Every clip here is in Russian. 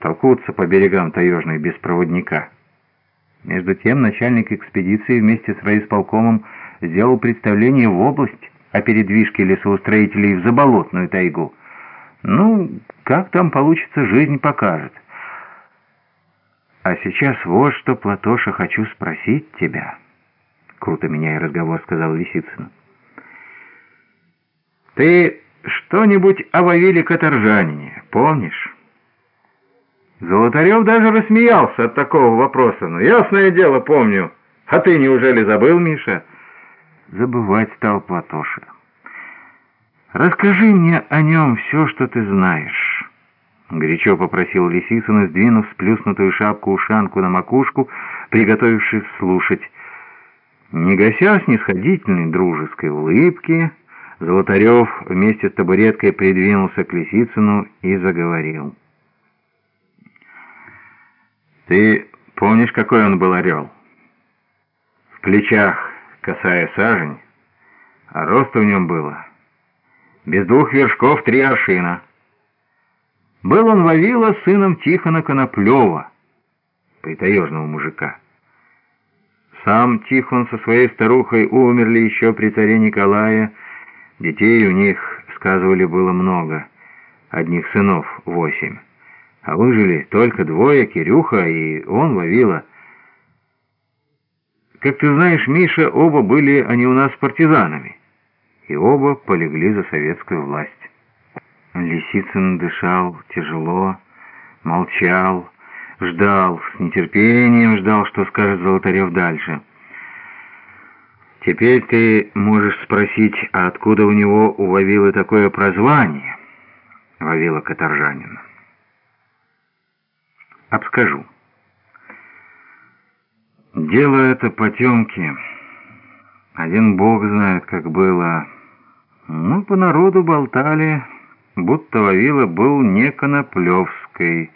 толкутся по берегам таежной без проводника. Между тем начальник экспедиции вместе с райисполкомом сделал представление в область о передвижке лесоустроителей в заболотную тайгу. Ну, как там получится, жизнь покажет. А сейчас вот что, Платоша, хочу спросить тебя. Круто меняя разговор, сказал Лисицын. Ты что-нибудь о Вавиле Каторжанине помнишь? Золотарев даже рассмеялся от такого вопроса. «Ну, ясное дело, помню. А ты неужели забыл, Миша?» Забывать стал Платоша. «Расскажи мне о нем все, что ты знаешь». Горячо попросил Лисицын, сдвинув сплюснутую шапку-ушанку на макушку, приготовившись слушать. Не гася снисходительной дружеской улыбки, Золотарев вместе с табуреткой придвинулся к Лисицыну и заговорил. Ты помнишь, какой он был орел? В плечах косая сажень, а роста в нем было. Без двух вершков три аршина. Был он Вавила сыном Тихона Коноплева, притаежного мужика. Сам Тихон со своей старухой умерли еще при царе Николае. Детей у них, сказывали, было много, одних сынов восемь а выжили только двое, Кирюха и он, Вавила. Как ты знаешь, Миша, оба были они у нас партизанами, и оба полегли за советскую власть. Лисицын дышал тяжело, молчал, ждал, с нетерпением ждал, что скажет Золотарев дальше. Теперь ты можешь спросить, а откуда у него у Вавилы такое прозвание, Вавила Каторжанина? Обскажу. Дело это потемки. Один бог знает, как было. Ну, по народу болтали, будто Вавила был не Коноплевской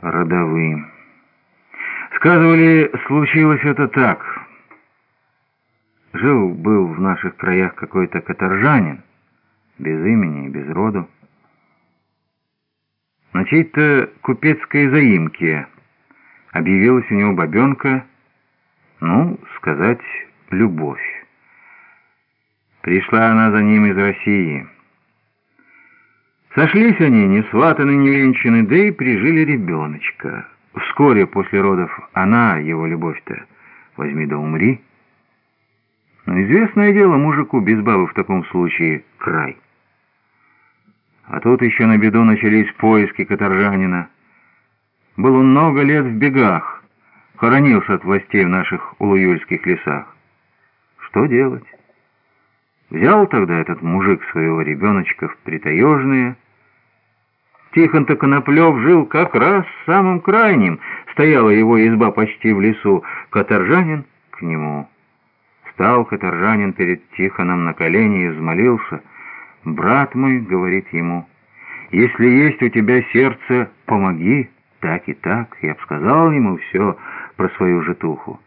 родовым. Сказывали, случилось это так. Жил-был в наших краях какой-то каторжанин, без имени и без роду на чьей-то купецкой заимке. Объявилась у него бабенка, ну, сказать, любовь. Пришла она за ним из России. Сошлись они, не сватаны, не венчаны, да и прижили ребеночка. Вскоре после родов она, его любовь-то, возьми да умри. Но известное дело мужику без бабы в таком случае край. А тут еще на беду начались поиски каторжанина. Был он много лет в бегах, хоронился от властей в наших улуюльских лесах. Что делать? Взял тогда этот мужик своего ребеночка в притаежные. Тихон-то Коноплев жил как раз самым крайним. Стояла его изба почти в лесу. Каторжанин к нему. Стал каторжанин перед Тихоном на колени и взмолился — «Брат мой», — говорит ему, — «если есть у тебя сердце, помоги, так и так». Я сказал ему все про свою житуху.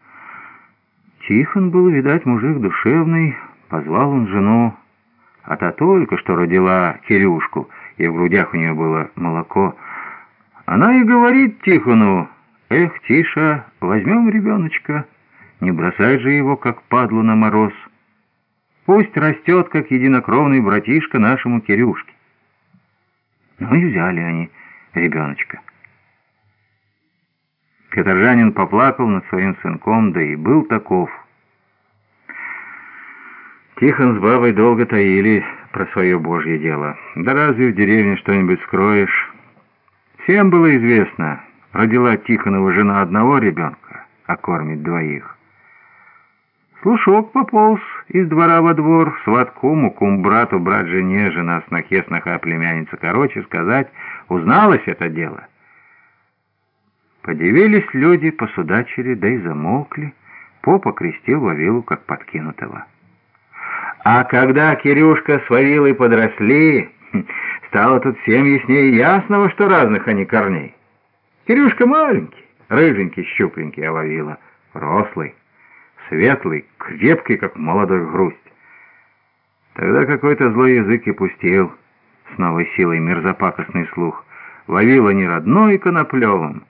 Тихон был, видать, мужик душевный, позвал он жену, а та только что родила Кирюшку, и в грудях у нее было молоко. Она и говорит Тихону, «Эх, Тиша, возьмем ребеночка, не бросай же его, как падлу на мороз». Пусть растет, как единокровный братишка нашему Кирюшке. Ну и взяли они ребеночка. Каторжанин поплакал над своим сынком, да и был таков. Тихон с бабой долго таили про свое божье дело. Да разве в деревне что-нибудь скроешь? Всем было известно, родила Тихонова жена одного ребенка, а кормит двоих. Слушок пополз из двора во двор, сватку, мукум, брату, брат жене, жена снохе, сноха, племянница. Короче сказать, узналось это дело. Подивились люди, посудачили, да и замолкли. Попа крестил Вавилу, как подкинутого. А когда Кирюшка с Вавилой подросли, стало тут всем яснее ясного, что разных они корней. Кирюшка маленький, рыженький, щупленький, а Вавила рослый светлый, крепкий, как молодой грусть. Тогда какой-то злой язык и пустил с новой силой мерзопакостный слух. Вавила не родной Коноплевым,